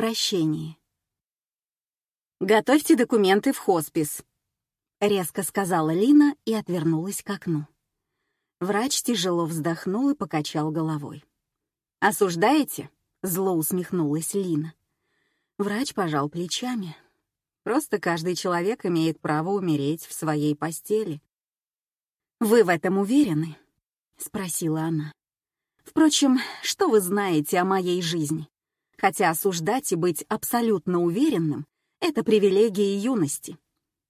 прощении. «Готовьте документы в хоспис», — резко сказала Лина и отвернулась к окну. Врач тяжело вздохнул и покачал головой. «Осуждаете?» — зло усмехнулась Лина. Врач пожал плечами. «Просто каждый человек имеет право умереть в своей постели». «Вы в этом уверены?» — спросила она. «Впрочем, что вы знаете о моей жизни? Хотя осуждать и быть абсолютно уверенным — это привилегия юности.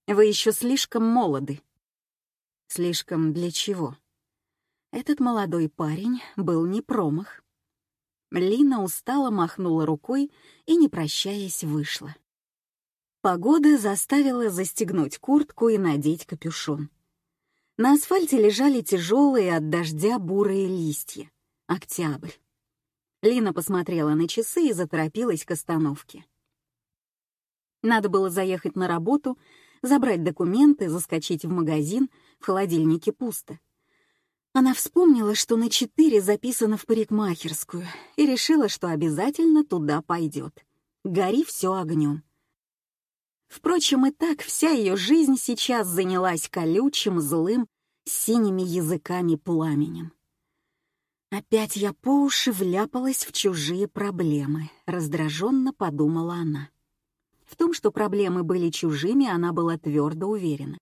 Вы еще слишком молоды». «Слишком для чего?» Этот молодой парень был не промах. Лина устало махнула рукой и, не прощаясь, вышла. Погода заставила застегнуть куртку и надеть капюшон. На асфальте лежали тяжелые от дождя бурые листья. Октябрь. Лина посмотрела на часы и заторопилась к остановке. Надо было заехать на работу, забрать документы, заскочить в магазин, в холодильнике пусто. Она вспомнила, что на четыре записано в парикмахерскую, и решила, что обязательно туда пойдет. Гори все огнем. Впрочем, и так вся ее жизнь сейчас занялась колючим, злым, синими языками пламенем. «Опять я по уши вляпалась в чужие проблемы», — раздраженно подумала она. В том, что проблемы были чужими, она была твердо уверена.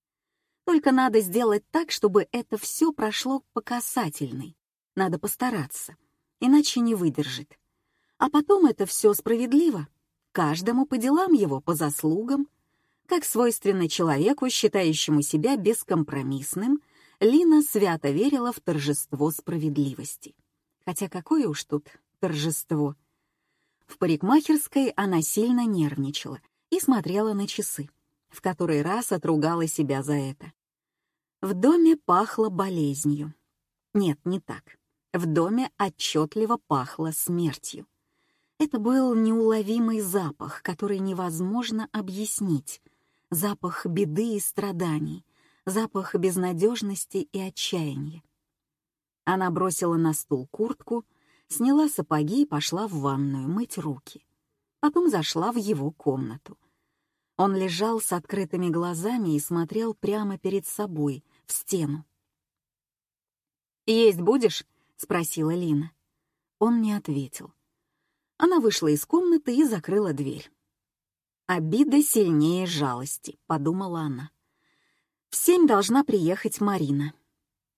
Только надо сделать так, чтобы это все прошло по касательной. Надо постараться, иначе не выдержит. А потом это все справедливо. Каждому по делам его, по заслугам. Как свойственно человеку, считающему себя бескомпромиссным, Лина свято верила в торжество справедливости. Хотя какое уж тут торжество. В парикмахерской она сильно нервничала и смотрела на часы, в который раз отругала себя за это. В доме пахло болезнью. Нет, не так. В доме отчетливо пахло смертью. Это был неуловимый запах, который невозможно объяснить. Запах беды и страданий, запах безнадежности и отчаяния. Она бросила на стул куртку, сняла сапоги и пошла в ванную мыть руки. Потом зашла в его комнату — он лежал с открытыми глазами и смотрел прямо перед собой, в стену. «Есть будешь?» — спросила Лина. Он не ответил. Она вышла из комнаты и закрыла дверь. «Обида сильнее жалости», — подумала она. «В семь должна приехать Марина».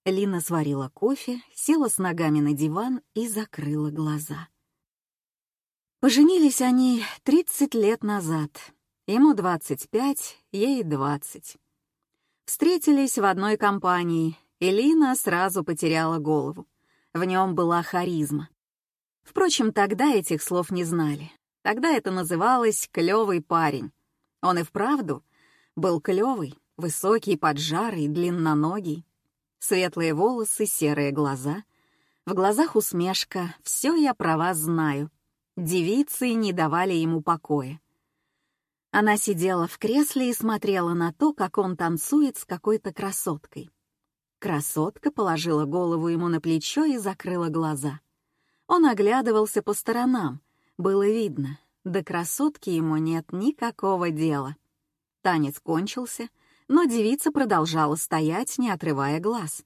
Лина сварила кофе, села с ногами на диван и закрыла глаза. Поженились они тридцать лет назад — Ему 25, ей 20. Встретились в одной компании, и Лина сразу потеряла голову. В нем была харизма. Впрочем, тогда этих слов не знали. Тогда это называлось «клёвый парень». Он и вправду был клёвый, высокий, поджарый, длинноногий. Светлые волосы, серые глаза. В глазах усмешка «Все я про вас знаю». Девицы не давали ему покоя. Она сидела в кресле и смотрела на то, как он танцует с какой-то красоткой. Красотка положила голову ему на плечо и закрыла глаза. Он оглядывался по сторонам. Было видно, до красотки ему нет никакого дела. Танец кончился, но девица продолжала стоять, не отрывая глаз.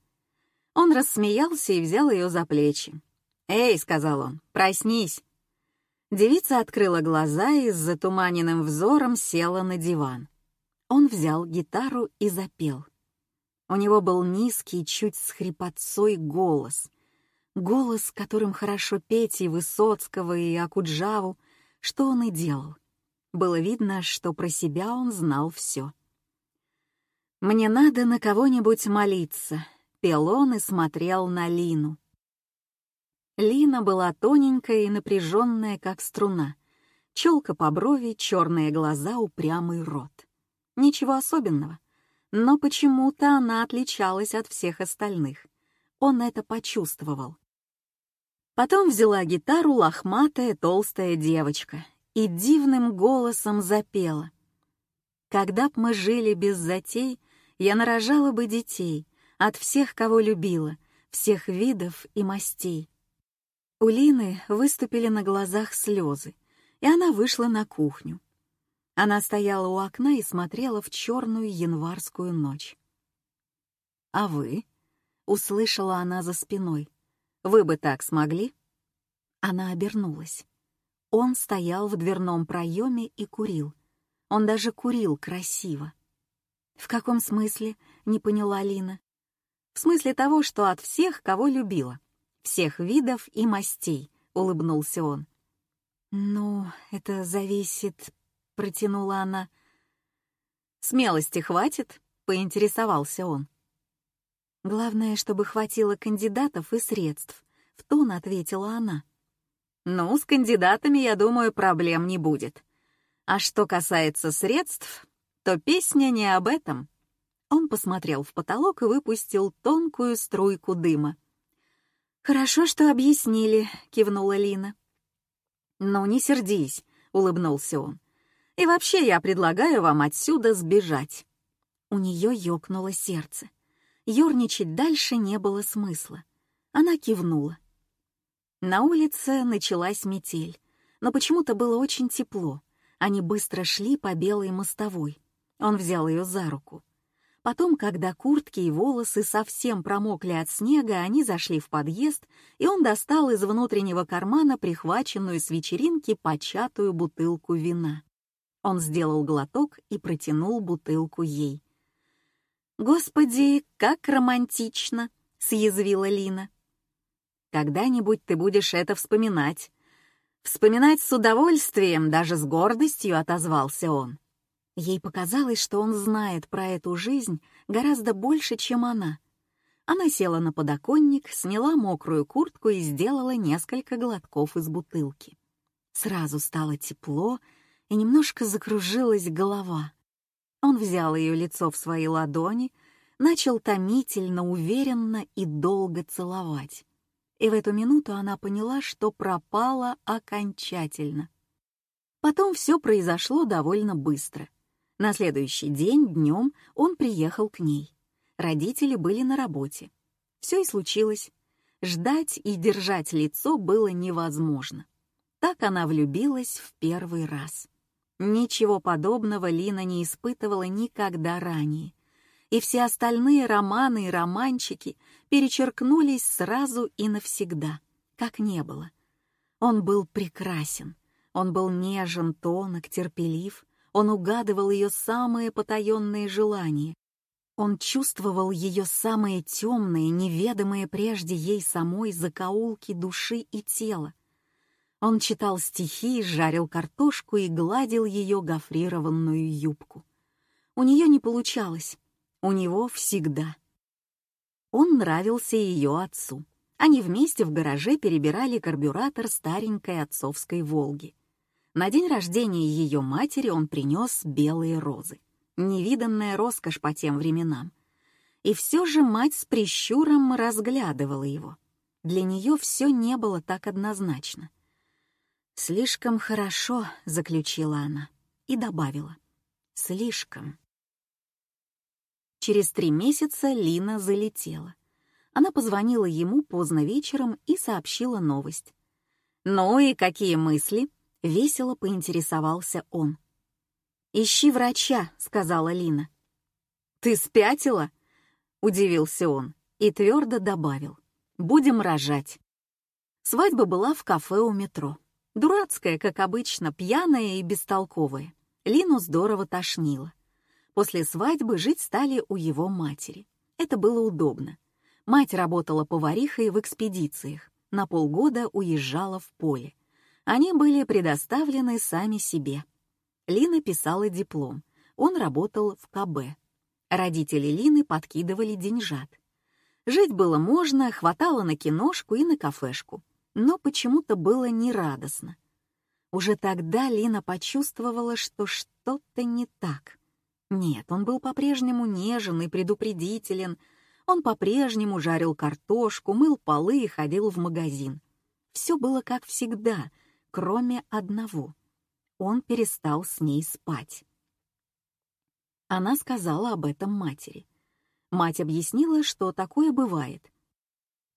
Он рассмеялся и взял ее за плечи. «Эй», — сказал он, — «проснись». Девица открыла глаза и с затуманенным взором села на диван. Он взял гитару и запел. У него был низкий, чуть с хрипотцой голос. Голос, которым хорошо петь и Высоцкого, и Акуджаву, что он и делал. Было видно, что про себя он знал все. «Мне надо на кого-нибудь молиться», — пел он и смотрел на Лину. Лина была тоненькая и напряженная, как струна. Челка по брови, черные глаза, упрямый рот. Ничего особенного. Но почему-то она отличалась от всех остальных. Он это почувствовал. Потом взяла гитару лохматая толстая девочка и дивным голосом запела. «Когда б мы жили без затей, я нарожала бы детей от всех, кого любила, всех видов и мастей. У Лины выступили на глазах слезы, и она вышла на кухню. Она стояла у окна и смотрела в черную январскую ночь. «А вы?» — услышала она за спиной. «Вы бы так смогли?» Она обернулась. Он стоял в дверном проеме и курил. Он даже курил красиво. «В каком смысле?» — не поняла Лина. «В смысле того, что от всех, кого любила. Всех видов и мастей», — улыбнулся он. «Ну, это зависит...» — протянула она. «Смелости хватит?» — поинтересовался он. «Главное, чтобы хватило кандидатов и средств», — в тон ответила она. «Ну, с кандидатами, я думаю, проблем не будет. А что касается средств, то песня не об этом». Он посмотрел в потолок и выпустил тонкую струйку дыма. «Хорошо, что объяснили», — кивнула Лина. «Ну, не сердись», — улыбнулся он. И вообще я предлагаю вам отсюда сбежать». У нее ёкнуло сердце. Ёрничать дальше не было смысла. Она кивнула. На улице началась метель, но почему-то было очень тепло. Они быстро шли по белой мостовой. Он взял ее за руку. Потом, когда куртки и волосы совсем промокли от снега, они зашли в подъезд, и он достал из внутреннего кармана прихваченную с вечеринки початую бутылку вина. Он сделал глоток и протянул бутылку ей. «Господи, как романтично!» — съязвила Лина. «Когда-нибудь ты будешь это вспоминать». «Вспоминать с удовольствием, даже с гордостью», — отозвался он. Ей показалось, что он знает про эту жизнь гораздо больше, чем она. Она села на подоконник, сняла мокрую куртку и сделала несколько глотков из бутылки. Сразу стало тепло, и немножко закружилась голова. Он взял ее лицо в свои ладони, начал томительно, уверенно и долго целовать. И в эту минуту она поняла, что пропала окончательно. Потом все произошло довольно быстро. На следующий день днем он приехал к ней. Родители были на работе. Все и случилось. Ждать и держать лицо было невозможно. Так она влюбилась в первый раз. Ничего подобного Лина не испытывала никогда ранее. И все остальные романы и романчики перечеркнулись сразу и навсегда, как не было. Он был прекрасен, он был нежен, тонок, терпелив, он угадывал ее самые потаенные желания. Он чувствовал ее самые темные, неведомые прежде ей самой закоулки души и тела. Он читал стихи, жарил картошку и гладил ее гофрированную юбку. У нее не получалось, у него всегда. Он нравился ее отцу. Они вместе в гараже перебирали карбюратор старенькой отцовской «Волги». На день рождения ее матери он принес белые розы. Невиданная роскошь по тем временам. И все же мать с прищуром разглядывала его. Для нее все не было так однозначно. «Слишком хорошо», — заключила она и добавила. «Слишком». Через три месяца Лина залетела. Она позвонила ему поздно вечером и сообщила новость. «Ну и какие мысли?» — весело поинтересовался он. «Ищи врача», — сказала Лина. «Ты спятила?» — удивился он и твердо добавил. «Будем рожать». Свадьба была в кафе у метро. Дурацкая, как обычно, пьяная и бестолковая. Лину здорово тошнило. После свадьбы жить стали у его матери. Это было удобно. Мать работала поварихой в экспедициях, на полгода уезжала в поле. Они были предоставлены сами себе. Лина писала диплом, он работал в КБ. Родители Лины подкидывали деньжат. Жить было можно, хватало на киношку и на кафешку но почему-то было нерадостно. Уже тогда Лина почувствовала, что что-то не так. Нет, он был по-прежнему нежен и предупредителен. Он по-прежнему жарил картошку, мыл полы и ходил в магазин. Все было как всегда, кроме одного. Он перестал с ней спать. Она сказала об этом матери. Мать объяснила, что такое бывает.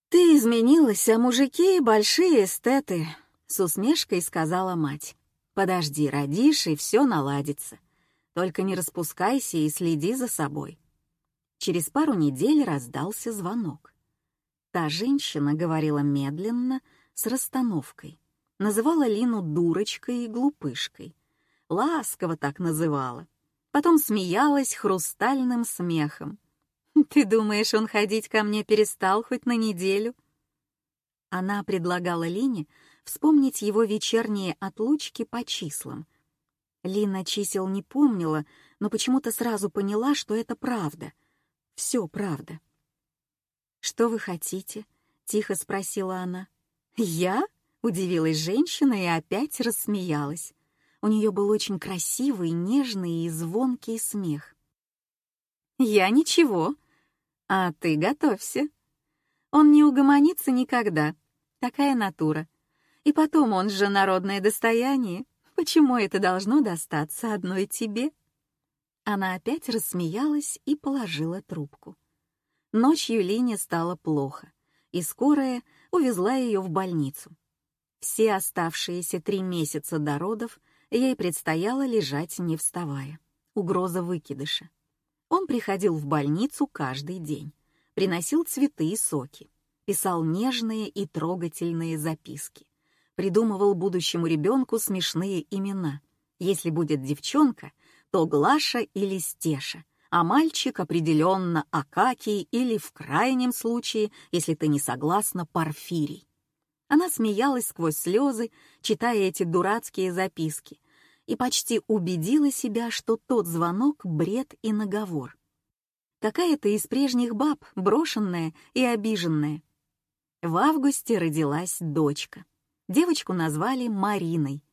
«Ты изменилась, а мужики — большие эстеты», — с усмешкой сказала мать. Подожди, родишь, и все наладится. Только не распускайся и следи за собой. Через пару недель раздался звонок. Та женщина говорила медленно, с расстановкой. Называла Лину дурочкой и глупышкой. Ласково так называла. Потом смеялась хрустальным смехом. «Ты думаешь, он ходить ко мне перестал хоть на неделю?» Она предлагала Лине вспомнить его вечерние отлучки по числам. Лина чисел не помнила, но почему-то сразу поняла, что это правда. Все правда. «Что вы хотите?» — тихо спросила она. «Я?» — удивилась женщина и опять рассмеялась. У нее был очень красивый, нежный и звонкий смех. «Я ничего. А ты готовься. Он не угомонится никогда. Такая натура. И потом он же народное достояние. Почему это должно достаться одной тебе?» Она опять рассмеялась и положила трубку. Ночью Лине стало плохо, и скорая увезла ее в больницу. Все оставшиеся три месяца до родов ей предстояло лежать не вставая. Угроза выкидыша. Он приходил в больницу каждый день, приносил цветы и соки, писал нежные и трогательные записки, придумывал будущему ребенку смешные имена. Если будет девчонка, то Глаша или Стеша — а мальчик определенно Акакий или, в крайнем случае, если ты не согласна, Порфирий. Она смеялась сквозь слезы, читая эти дурацкие записки, и почти убедила себя, что тот звонок — бред и наговор. Какая-то из прежних баб, брошенная и обиженная. В августе родилась дочка. Девочку назвали Мариной.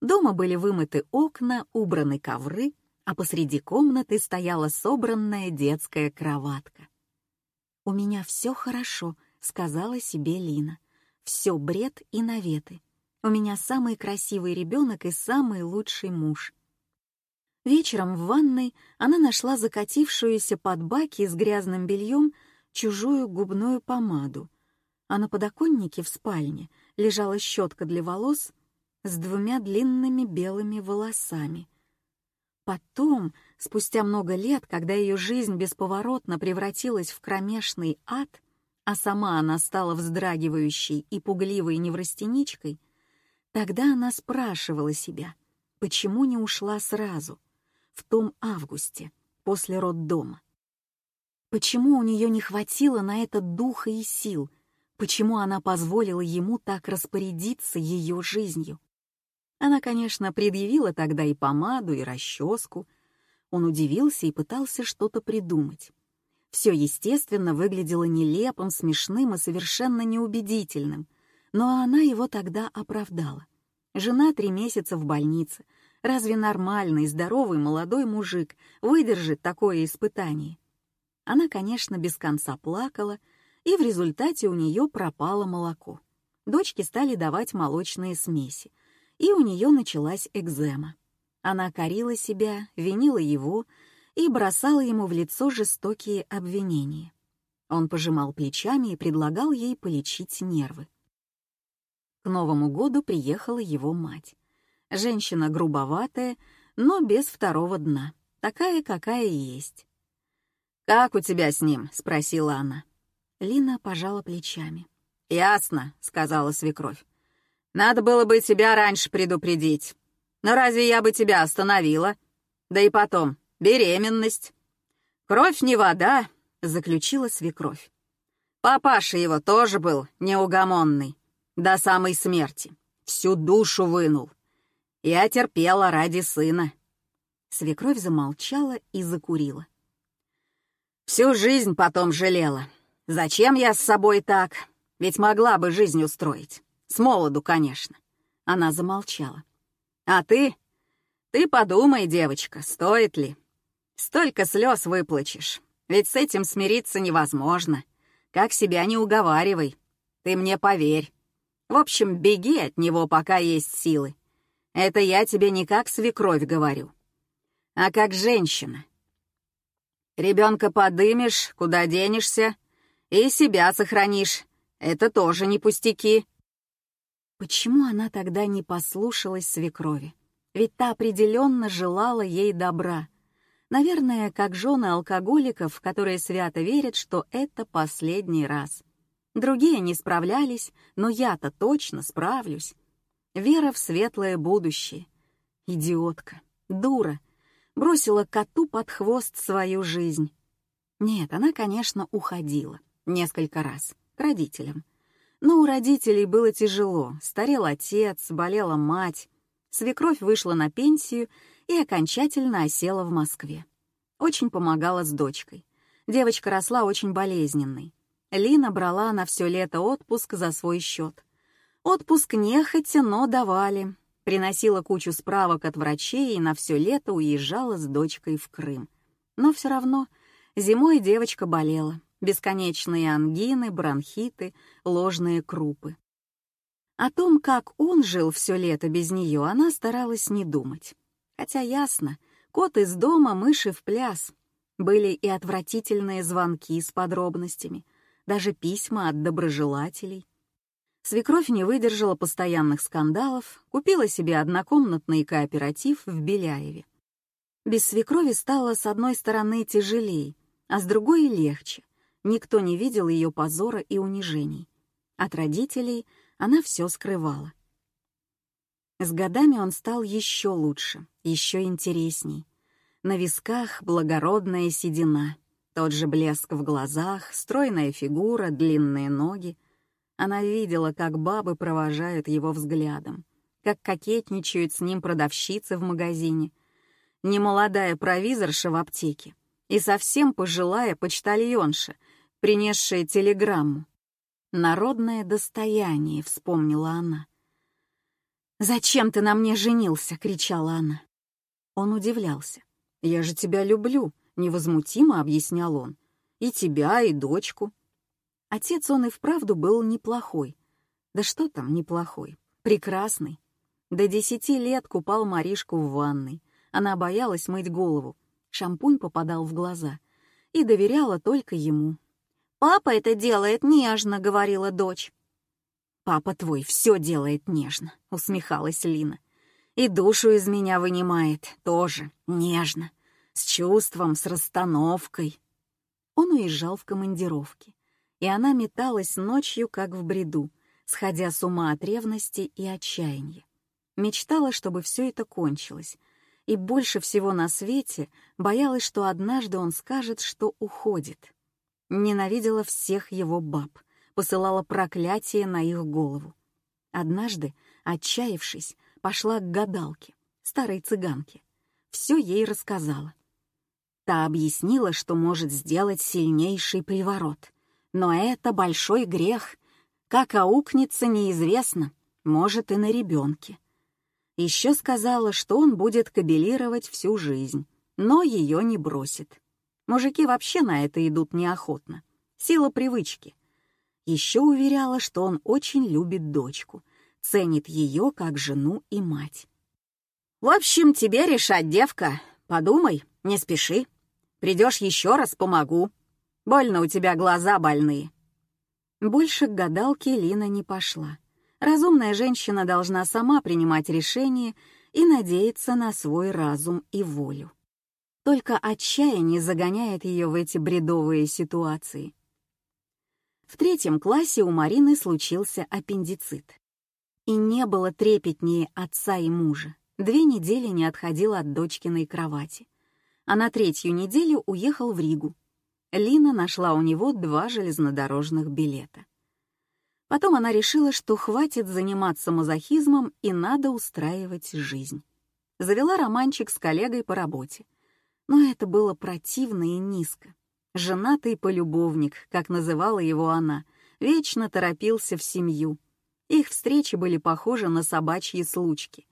Дома были вымыты окна, убраны ковры, а посреди комнаты стояла собранная детская кроватка. «У меня все хорошо», — сказала себе Лина. «Все бред и наветы. У меня самый красивый ребенок и самый лучший муж». Вечером в ванной она нашла закатившуюся под баки с грязным бельем чужую губную помаду, а на подоконнике в спальне лежала щетка для волос с двумя длинными белыми волосами — Потом, спустя много лет, когда ее жизнь бесповоротно превратилась в кромешный ад, а сама она стала вздрагивающей и пугливой неврастеничкой, тогда она спрашивала себя, почему не ушла сразу, в том августе, после роддома. Почему у нее не хватило на это духа и сил, почему она позволила ему так распорядиться ее жизнью. Она, конечно, предъявила тогда и помаду, и расческу. Он удивился и пытался что-то придумать. Все, естественно, выглядело нелепым, смешным и совершенно неубедительным, но она его тогда оправдала. Жена три месяца в больнице. Разве нормальный, здоровый молодой мужик выдержит такое испытание? Она, конечно, без конца плакала, и в результате у нее пропало молоко. Дочки стали давать молочные смеси, и у нее началась экзема. Она корила себя, винила его и бросала ему в лицо жестокие обвинения. Он пожимал плечами и предлагал ей полечить нервы. К Новому году приехала его мать. Женщина грубоватая, но без второго дна, такая, какая есть. «Как у тебя с ним?» — спросила она. Лина пожала плечами. «Ясно», — сказала свекровь. Надо было бы тебя раньше предупредить. Но разве я бы тебя остановила? Да и потом, беременность. Кровь не вода, заключила свекровь. Папаша его тоже был неугомонный. До самой смерти. Всю душу вынул. Я терпела ради сына. Свекровь замолчала и закурила. Всю жизнь потом жалела. Зачем я с собой так? Ведь могла бы жизнь устроить. С молоду, конечно. Она замолчала. А ты? Ты подумай, девочка, стоит ли? Столько слез выплачешь. Ведь с этим смириться невозможно. Как себя не уговаривай. Ты мне поверь. В общем, беги от него, пока есть силы. Это я тебе не как свекровь говорю, а как женщина. Ребенка подымешь, куда денешься, и себя сохранишь. Это тоже не пустяки. Почему она тогда не послушалась свекрови? Ведь та определенно желала ей добра. Наверное, как жены алкоголиков, которые свято верят, что это последний раз. Другие не справлялись, но я-то точно справлюсь. Вера в светлое будущее. Идиотка, дура. Бросила коту под хвост свою жизнь. Нет, она, конечно, уходила. Несколько раз. К родителям. Но у родителей было тяжело. Старел отец, болела мать. Свекровь вышла на пенсию и окончательно осела в Москве. Очень помогала с дочкой. Девочка росла очень болезненной. Лина брала на все лето отпуск за свой счет. Отпуск нехотя, но давали. Приносила кучу справок от врачей и на все лето уезжала с дочкой в Крым. Но все равно зимой девочка болела. Бесконечные ангины, бронхиты, ложные крупы. О том, как он жил все лето без нее, она старалась не думать. Хотя ясно, кот из дома, мыши в пляс. Были и отвратительные звонки с подробностями, даже письма от доброжелателей. Свекровь не выдержала постоянных скандалов, купила себе однокомнатный кооператив в Беляеве. Без свекрови стало с одной стороны тяжелее, а с другой — легче. Никто не видел ее позора и унижений. От родителей она все скрывала. С годами он стал еще лучше, еще интересней. На висках благородная седина, тот же блеск в глазах, стройная фигура, длинные ноги. Она видела, как бабы провожают его взглядом, как кокетничают с ним продавщицы в магазине, немолодая провизорша в аптеке и совсем пожилая почтальонша, принесшая телеграмму. Народное достояние, вспомнила она. «Зачем ты на мне женился?» — кричала она. Он удивлялся. «Я же тебя люблю», — невозмутимо объяснял он. «И тебя, и дочку». Отец он и вправду был неплохой. Да что там неплохой? Прекрасный. До десяти лет купал Маришку в ванной. Она боялась мыть голову. Шампунь попадал в глаза. И доверяла только ему, «Папа это делает нежно», — говорила дочь. «Папа твой все делает нежно», — усмехалась Лина. «И душу из меня вынимает тоже нежно, с чувством, с расстановкой». Он уезжал в командировки, и она металась ночью, как в бреду, сходя с ума от ревности и отчаяния. Мечтала, чтобы все это кончилось, и больше всего на свете боялась, что однажды он скажет, что уходит. Ненавидела всех его баб, посылала проклятие на их голову. Однажды, отчаявшись, пошла к гадалке, старой цыганке. Все ей рассказала. Та объяснила, что может сделать сильнейший приворот. Но это большой грех. Как аукнется, неизвестно. Может, и на ребенке. Еще сказала, что он будет кабелировать всю жизнь, но ее не бросит. Мужики вообще на это идут неохотно. Сила привычки. Еще уверяла, что он очень любит дочку, ценит ее как жену и мать. «В общем, тебе решать, девка. Подумай, не спеши. Придешь еще раз, помогу. Больно у тебя глаза больные». Больше к гадалке Лина не пошла. Разумная женщина должна сама принимать решения и надеяться на свой разум и волю. Только отчаяние загоняет ее в эти бредовые ситуации. В третьем классе у Марины случился аппендицит. И не было трепетнее отца и мужа. Две недели не отходила от дочкиной кровати. А на третью неделю уехал в Ригу. Лина нашла у него два железнодорожных билета. Потом она решила, что хватит заниматься мазохизмом и надо устраивать жизнь. Завела романчик с коллегой по работе — но это было противно и низко. Женатый полюбовник, как называла его она, вечно торопился в семью. Их встречи были похожи на собачьи случки.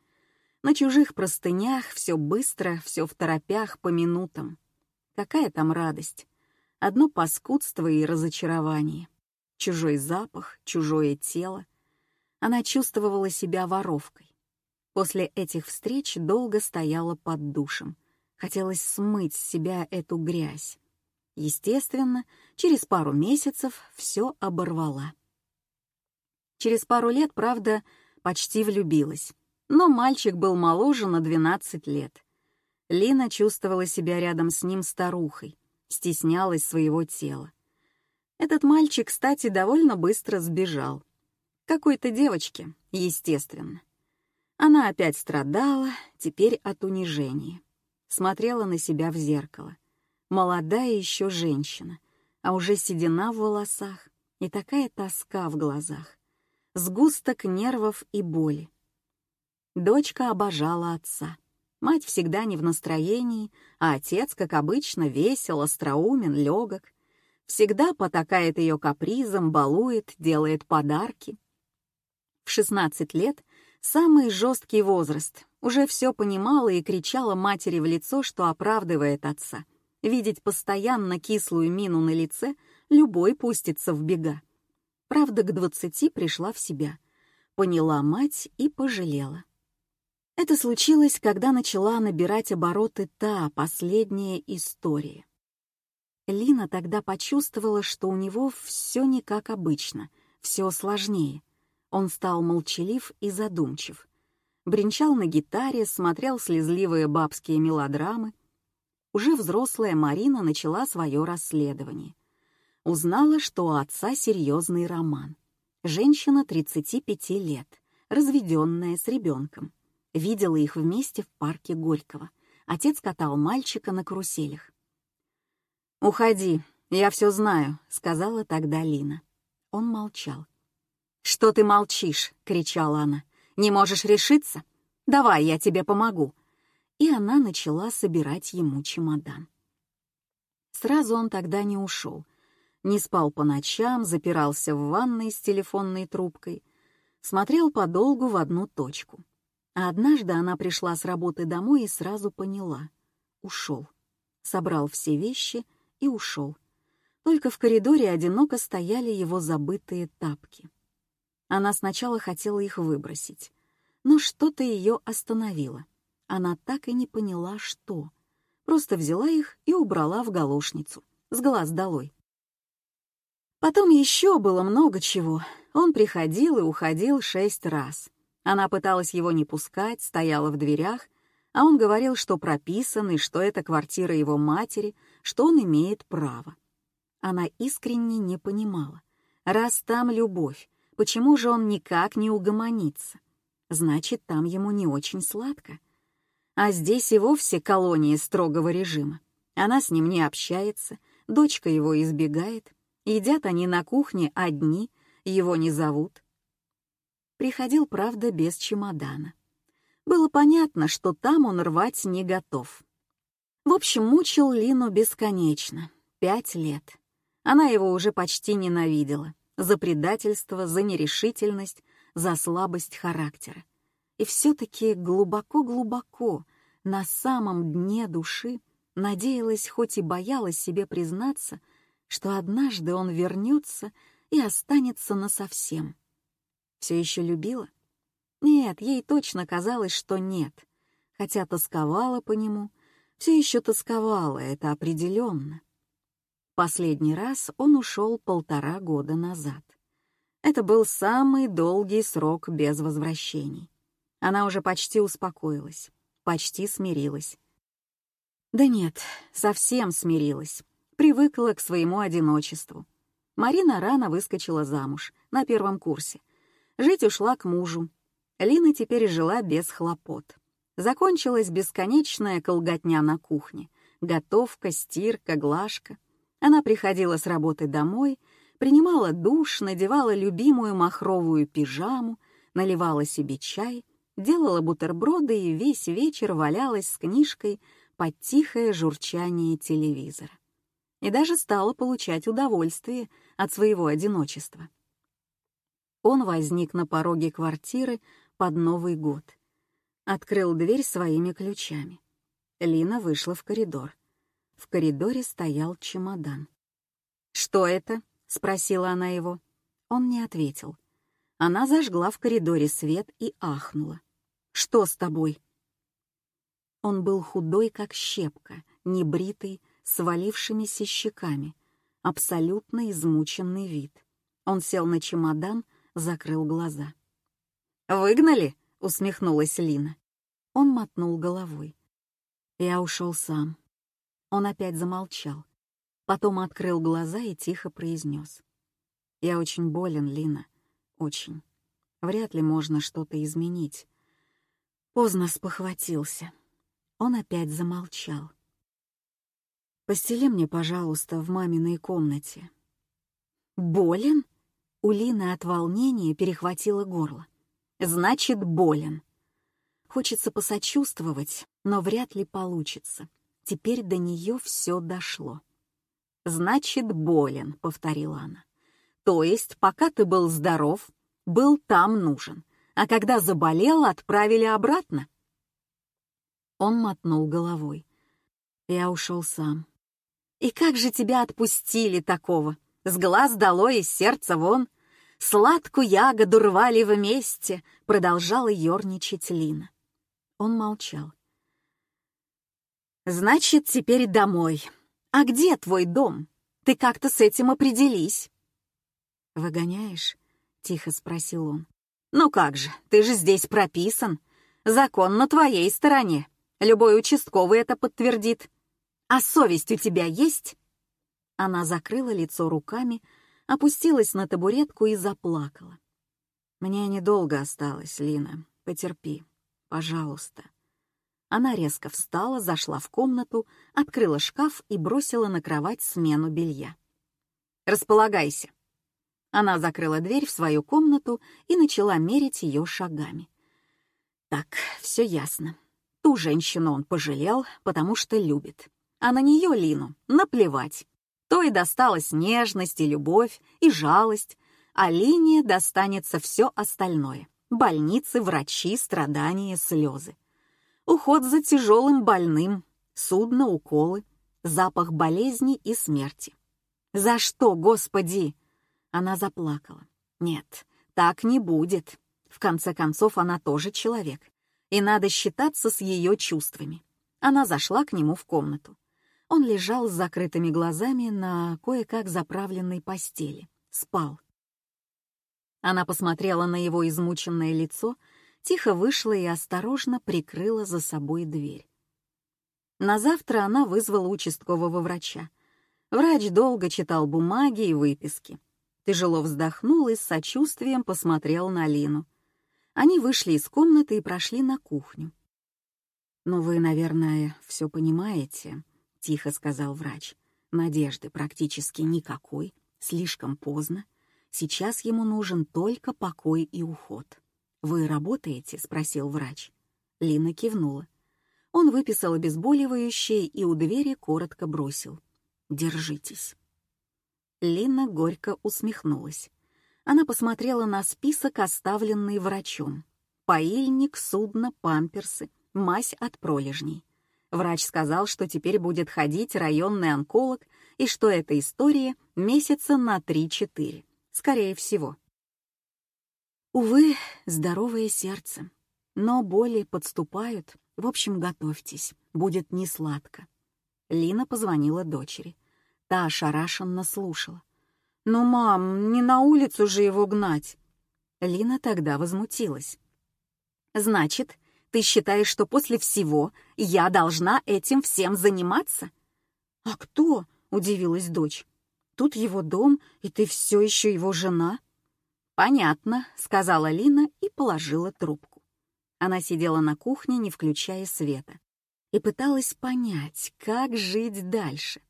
На чужих простынях все быстро, все в торопях по минутам. Какая там радость? Одно паскудство и разочарование. Чужой запах, чужое тело. Она чувствовала себя воровкой. После этих встреч долго стояла под душем — Хотелось смыть с себя эту грязь. Естественно, через пару месяцев все оборвала. Через пару лет, правда, почти влюбилась. но мальчик был моложе на 12 лет. Лина чувствовала себя рядом с ним старухой, стеснялась своего тела. Этот мальчик, кстати, довольно быстро сбежал. Какой-то девочке, естественно. Она опять страдала, теперь от унижения. Смотрела на себя в зеркало. Молодая еще женщина, а уже седина в волосах и такая тоска в глазах. Сгусток нервов и боли. Дочка обожала отца. Мать всегда не в настроении, а отец, как обычно, весел, остроумен, легок. Всегда потакает ее капризом, балует, делает подарки. В 16 лет самый жесткий возраст. Уже все понимала и кричала матери в лицо, что оправдывает отца. Видеть постоянно кислую мину на лице любой пустится в бега. Правда, к двадцати пришла в себя. Поняла мать и пожалела. Это случилось, когда начала набирать обороты та последняя история. Лина тогда почувствовала, что у него все не как обычно, все сложнее. Он стал молчалив и задумчив. Бренчал на гитаре, смотрел слезливые бабские мелодрамы. Уже взрослая Марина начала свое расследование. Узнала, что у отца серьезный роман. Женщина 35 лет, разведенная с ребенком. Видела их вместе в парке Горького. Отец катал мальчика на каруселях. «Уходи, я все знаю», — сказала тогда Лина. Он молчал. «Что ты молчишь?» — кричала она. «Не можешь решиться? Давай, я тебе помогу». И она начала собирать ему чемодан. Сразу он тогда не ушел. Не спал по ночам, запирался в ванной с телефонной трубкой, смотрел подолгу в одну точку. А однажды она пришла с работы домой и сразу поняла. Ушел. Собрал все вещи и ушел. Только в коридоре одиноко стояли его забытые тапки. Она сначала хотела их выбросить, но что-то ее остановило. Она так и не поняла, что. Просто взяла их и убрала в галошницу, с глаз долой. Потом еще было много чего. Он приходил и уходил шесть раз. Она пыталась его не пускать, стояла в дверях, а он говорил, что прописан и что это квартира его матери, что он имеет право. Она искренне не понимала. Раз там любовь, почему же он никак не угомонится? Значит, там ему не очень сладко. А здесь и вовсе колония строгого режима. Она с ним не общается, дочка его избегает. Едят они на кухне одни, его не зовут. Приходил, правда, без чемодана. Было понятно, что там он рвать не готов. В общем, мучил Лину бесконечно. Пять лет. Она его уже почти ненавидела. За предательство, за нерешительность, за слабость характера. И все-таки глубоко-глубоко, на самом дне души, надеялась, хоть и боялась себе признаться, что однажды он вернется и останется насовсем. Все еще любила? Нет, ей точно казалось, что нет. Хотя тосковала по нему, все еще тосковала, это определенно. Последний раз он ушел полтора года назад. Это был самый долгий срок без возвращений. Она уже почти успокоилась, почти смирилась. Да нет, совсем смирилась, привыкла к своему одиночеству. Марина рано выскочила замуж, на первом курсе, Жить ушла к мужу. Лина теперь жила без хлопот. Закончилась бесконечная колготня на кухне. Готовка, стирка, глажка. Она приходила с работы домой, принимала душ, надевала любимую махровую пижаму, наливала себе чай, делала бутерброды и весь вечер валялась с книжкой под тихое журчание телевизора. И даже стала получать удовольствие от своего одиночества. Он возник на пороге квартиры под Новый год. Открыл дверь своими ключами. Лина вышла в коридор. В коридоре стоял чемодан. «Что это?» — спросила она его. Он не ответил. Она зажгла в коридоре свет и ахнула. «Что с тобой?» Он был худой, как щепка, небритый, с валившимися щеками, абсолютно измученный вид. Он сел на чемодан, закрыл глаза. «Выгнали?» —— усмехнулась Лина. Он мотнул головой. Я ушел сам. Он опять замолчал. Потом открыл глаза и тихо произнес. «Я очень болен, Лина. Очень. Вряд ли можно что-то изменить. Поздно спохватился». Он опять замолчал. «Постели мне, пожалуйста, в маминой комнате». «Болен?» У Лины от волнения перехватило горло. «Значит, болен». Хочется посочувствовать, но вряд ли получится. Теперь до нее все дошло. «Значит, болен», — повторила она. «То есть, пока ты был здоров, был там нужен, а когда заболел, отправили обратно?» Он мотнул головой. Я ушел сам. «И как же тебя отпустили такого? С глаз долой, из сердца вон. Сладкую ягоду рвали вместе», — продолжала ерничать Лина. Он молчал. «Значит, теперь домой. А где твой дом? Ты как-то с этим определись». «Выгоняешь?» — тихо спросил он. «Ну как же, ты же здесь прописан. Закон на твоей стороне. Любой участковый это подтвердит. А совесть у тебя есть?» Она закрыла лицо руками, опустилась на табуретку и заплакала. «Мне недолго осталось, Лина. Потерпи, пожалуйста». Она резко встала, зашла в комнату, открыла шкаф и бросила на кровать смену белья. «Располагайся». Она закрыла дверь в свою комнату и начала мерить ее шагами. Так, все ясно. Ту женщину он пожалел, потому что любит. А на нее, Лину, наплевать. То и досталась нежность и любовь, и жалость, а Лине достанется все остальное. Больницы, врачи, страдания, слезы уход за тяжелым больным, судно, уколы, запах болезни и смерти. «За что, Господи?» Она заплакала. «Нет, так не будет. В конце концов, она тоже человек, и надо считаться с ее чувствами». Она зашла к нему в комнату. Он лежал с закрытыми глазами на кое-как заправленной постели. Спал. Она посмотрела на его измученное лицо тихо вышла и осторожно прикрыла за собой дверь. На завтра она вызвала участкового врача. Врач долго читал бумаги и выписки. Тяжело вздохнул и с сочувствием посмотрел на Лину. Они вышли из комнаты и прошли на кухню. «Но вы, наверное, все понимаете», — тихо сказал врач. «Надежды практически никакой, слишком поздно. Сейчас ему нужен только покой и уход». «Вы работаете?» — спросил врач. Лина кивнула. Он выписал обезболивающее и у двери коротко бросил. «Держитесь». Лина горько усмехнулась. Она посмотрела на список, оставленный врачом. Поильник, судно, памперсы, мазь от пролежней. Врач сказал, что теперь будет ходить районный онколог и что эта история месяца на 3-4, скорее всего. Увы, здоровое сердце. Но боли подступают. В общем, готовьтесь, будет не сладко. Лина позвонила дочери. Та ошарашенно слушала. «Ну, мам, не на улицу же его гнать!» Лина тогда возмутилась. «Значит, ты считаешь, что после всего я должна этим всем заниматься?» «А кто?» — удивилась дочь. «Тут его дом, и ты все еще его жена?» «Понятно», — сказала Лина и положила трубку. Она сидела на кухне, не включая света, и пыталась понять, как жить дальше.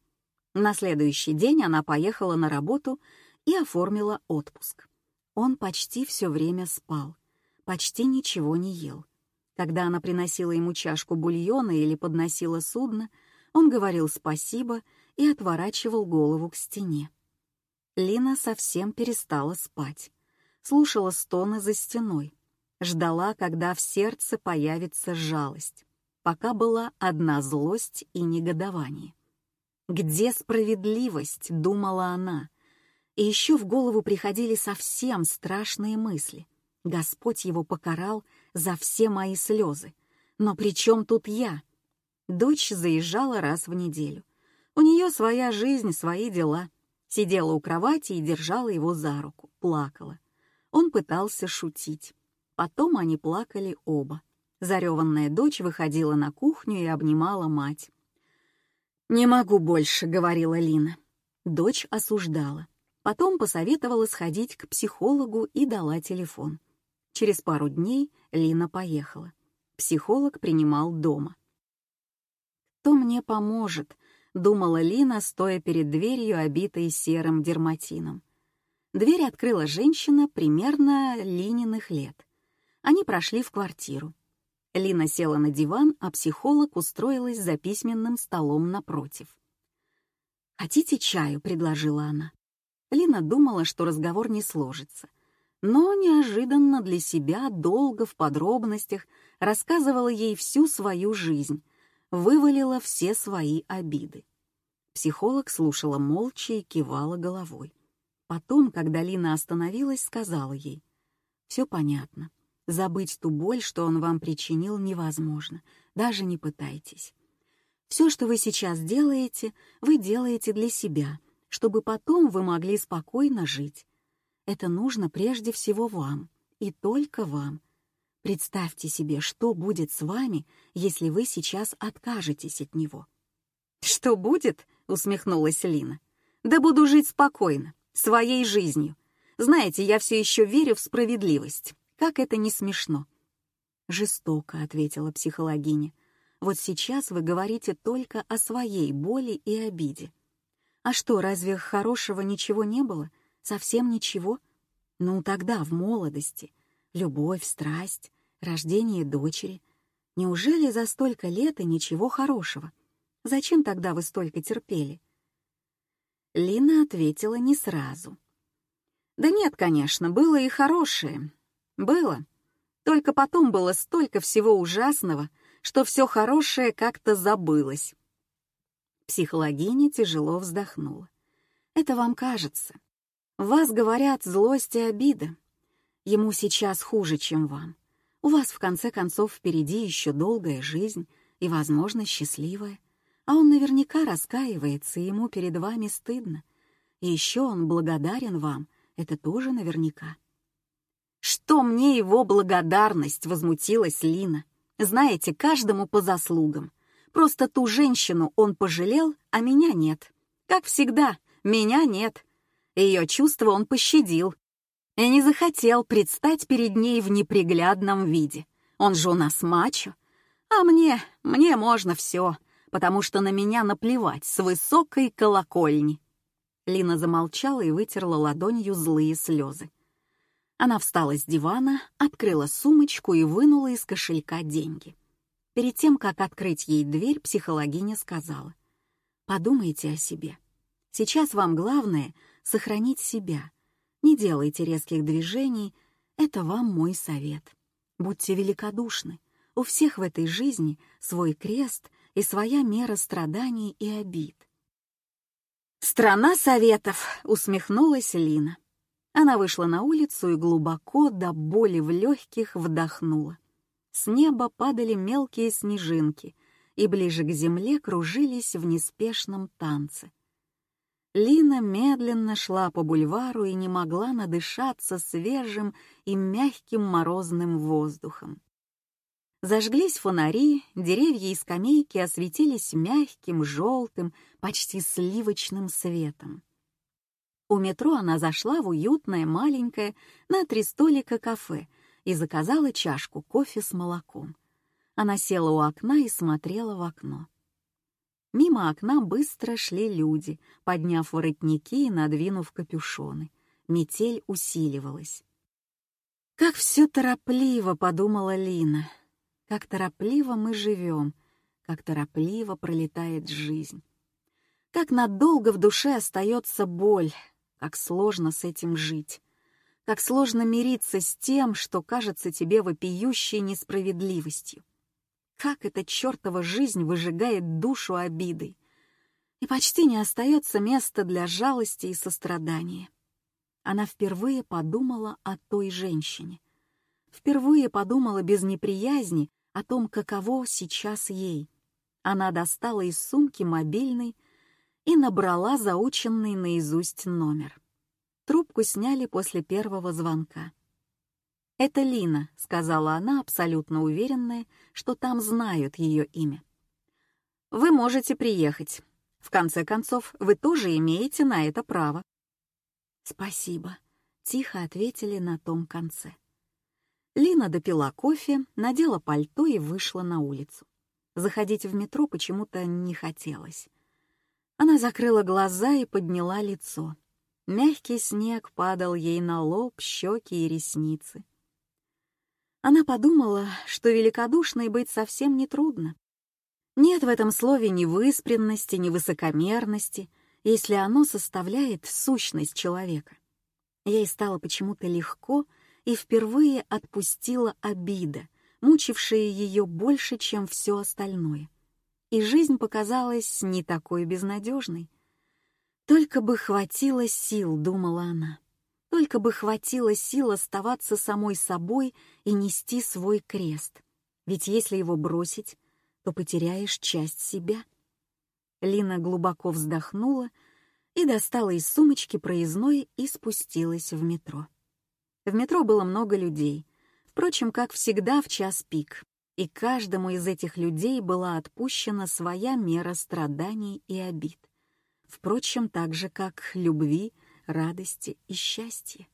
На следующий день она поехала на работу и оформила отпуск. Он почти все время спал, почти ничего не ел. Когда она приносила ему чашку бульона или подносила судно, он говорил спасибо и отворачивал голову к стене. Лина совсем перестала спать слушала стоны за стеной, ждала, когда в сердце появится жалость, пока была одна злость и негодование. «Где справедливость?» — думала она. И еще в голову приходили совсем страшные мысли. Господь его покарал за все мои слезы. Но при чем тут я? Дочь заезжала раз в неделю. У нее своя жизнь, свои дела. Сидела у кровати и держала его за руку, плакала. Он пытался шутить. Потом они плакали оба. Зареванная дочь выходила на кухню и обнимала мать. «Не могу больше», — говорила Лина. Дочь осуждала. Потом посоветовала сходить к психологу и дала телефон. Через пару дней Лина поехала. Психолог принимал дома. «Кто мне поможет?» — думала Лина, стоя перед дверью, обитой серым дерматином. Дверь открыла женщина примерно Лининых лет. Они прошли в квартиру. Лина села на диван, а психолог устроилась за письменным столом напротив. «Хотите чаю?» — предложила она. Лина думала, что разговор не сложится. Но неожиданно для себя долго в подробностях рассказывала ей всю свою жизнь, вывалила все свои обиды. Психолог слушала молча и кивала головой. Потом, когда Лина остановилась, сказала ей, «Все понятно. Забыть ту боль, что он вам причинил, невозможно. Даже не пытайтесь. Все, что вы сейчас делаете, вы делаете для себя, чтобы потом вы могли спокойно жить. Это нужно прежде всего вам, и только вам. Представьте себе, что будет с вами, если вы сейчас откажетесь от него. «Что будет?» — усмехнулась Лина. «Да буду жить спокойно, своей жизнью. Знаете, я все еще верю в справедливость. Как это не смешно?» «Жестоко», — ответила психологиня. Вот сейчас вы говорите только о своей боли и обиде. А что, разве хорошего ничего не было? Совсем ничего? Ну тогда, в молодости, любовь, страсть, рождение дочери. Неужели за столько лет и ничего хорошего? Зачем тогда вы столько терпели? Лина ответила не сразу. Да нет, конечно, было и хорошее. Было. Только потом было столько всего ужасного, что все хорошее как-то забылось. Психологиня тяжело вздохнула. «Это вам кажется. Вас говорят злость и обида. Ему сейчас хуже, чем вам. У вас, в конце концов, впереди еще долгая жизнь и, возможно, счастливая. А он наверняка раскаивается, и ему перед вами стыдно. И еще он благодарен вам, это тоже наверняка». «Что мне его благодарность?» — возмутилась Лина. Знаете, каждому по заслугам. Просто ту женщину он пожалел, а меня нет. Как всегда, меня нет. Ее чувства он пощадил. И не захотел предстать перед ней в неприглядном виде. Он же у нас мачо. А мне, мне можно все, потому что на меня наплевать с высокой колокольни. Лина замолчала и вытерла ладонью злые слезы. Она встала с дивана, открыла сумочку и вынула из кошелька деньги. Перед тем, как открыть ей дверь, психологиня сказала, «Подумайте о себе. Сейчас вам главное — сохранить себя. Не делайте резких движений, это вам мой совет. Будьте великодушны. У всех в этой жизни свой крест и своя мера страданий и обид». «Страна советов!» — усмехнулась Лина. Она вышла на улицу и глубоко до боли в легких вдохнула. С неба падали мелкие снежинки и ближе к земле кружились в неспешном танце. Лина медленно шла по бульвару и не могла надышаться свежим и мягким морозным воздухом. Зажглись фонари, деревья и скамейки осветились мягким, желтым, почти сливочным светом. У метро она зашла в уютное маленькое на три столика кафе и заказала чашку кофе с молоком. Она села у окна и смотрела в окно. Мимо окна быстро шли люди, подняв воротники и надвинув капюшоны. Метель усиливалась. «Как все торопливо!» — подумала Лина. «Как торопливо мы живем, как торопливо пролетает жизнь. Как надолго в душе остается боль, как сложно с этим жить. Как сложно мириться с тем, что кажется тебе вопиющей несправедливостью. Как эта чертова жизнь выжигает душу обидой. И почти не остается места для жалости и сострадания. Она впервые подумала о той женщине. Впервые подумала без неприязни о том, каково сейчас ей. Она достала из сумки мобильный и набрала заученный наизусть номер. Трубку сняли после первого звонка. «Это Лина», — сказала она, абсолютно уверенная, что там знают ее имя. «Вы можете приехать. В конце концов, вы тоже имеете на это право». «Спасибо», — тихо ответили на том конце. Лина допила кофе, надела пальто и вышла на улицу. Заходить в метро почему-то не хотелось. Она закрыла глаза и подняла лицо. Мягкий снег падал ей на лоб, щеки и ресницы. Она подумала, что великодушной быть совсем нетрудно. Нет в этом слове ни выспренности, ни высокомерности, если оно составляет сущность человека. Ей стало почему-то легко и впервые отпустила обида, мучившая ее больше, чем все остальное. И жизнь показалась не такой безнадежной. Только бы хватило сил, думала она. Только бы хватило сил оставаться самой собой и нести свой крест. Ведь если его бросить, то потеряешь часть себя. Лина глубоко вздохнула и достала из сумочки проездной и спустилась в метро. В метро было много людей, впрочем, как всегда в час пик, и каждому из этих людей была отпущена своя мера страданий и обид. Впрочем, так же, как любви, радости и счастья.